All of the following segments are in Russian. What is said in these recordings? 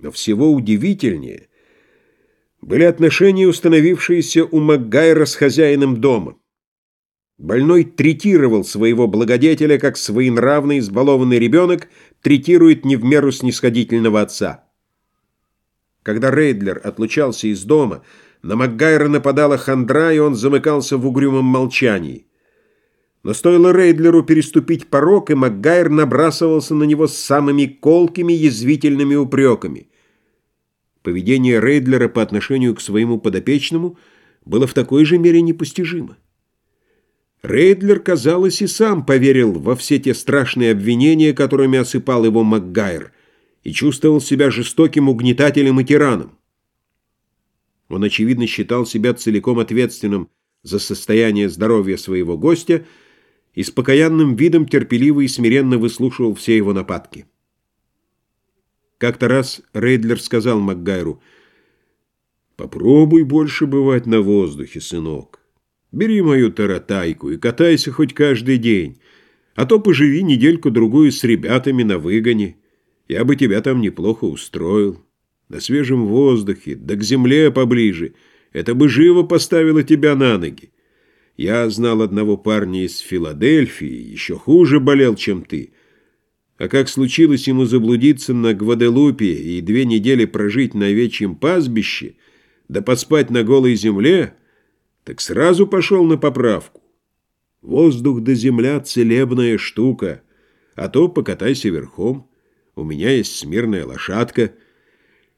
Но всего удивительнее были отношения, установившиеся у Макгайра с хозяином дома. Больной третировал своего благодетеля, как своенравный избалованный ребенок третирует не в меру снисходительного отца. Когда Рейдлер отлучался из дома, на Макгайра нападала хандра, и он замыкался в угрюмом молчании. Но стоило Рейдлеру переступить порог, и Макгайр набрасывался на него с самыми колкими, язвительными упреками. Поведение Рейдлера по отношению к своему подопечному было в такой же мере непостижимо. Рейдлер, казалось, и сам поверил во все те страшные обвинения, которыми осыпал его Макгайр, и чувствовал себя жестоким угнетателем и тираном. Он, очевидно, считал себя целиком ответственным за состояние здоровья своего гостя и с покаянным видом терпеливо и смиренно выслушивал все его нападки. Как-то раз Рейдлер сказал Макгайру, «Попробуй больше бывать на воздухе, сынок. Бери мою таратайку и катайся хоть каждый день, а то поживи недельку-другую с ребятами на выгоне. Я бы тебя там неплохо устроил. На свежем воздухе, да к земле поближе. Это бы живо поставило тебя на ноги. Я знал одного парня из Филадельфии, еще хуже болел, чем ты». А как случилось ему заблудиться на Гваделупе и две недели прожить на овечьем пастбище, да поспать на голой земле, так сразу пошел на поправку. Воздух да земля — целебная штука, а то покатайся верхом. У меня есть смирная лошадка.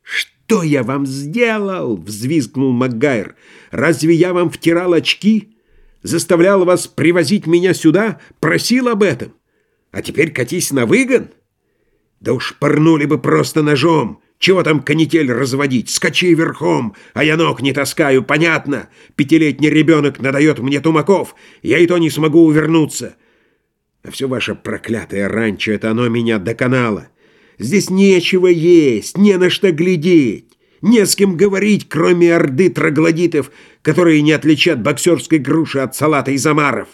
«Что я вам сделал?» — взвизгнул Макгайр. «Разве я вам втирал очки? Заставлял вас привозить меня сюда? Просил об этом?» А теперь катись на выгон? Да уж порнули бы просто ножом. Чего там канитель разводить? Скачи верхом, а я ног не таскаю, понятно? Пятилетний ребенок надает мне тумаков, я и то не смогу увернуться. А все ваше проклятое ранчо, это оно меня доконало. Здесь нечего есть, не на что глядеть. Не с кем говорить, кроме орды троглодитов, которые не отличат боксерской груши от салата из омаров.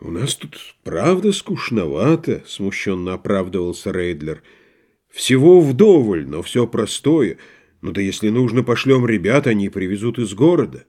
«У нас тут правда скучновато», — смущенно оправдывался Рейдлер. «Всего вдоволь, но все простое. Ну да если нужно, пошлем ребят, они привезут из города».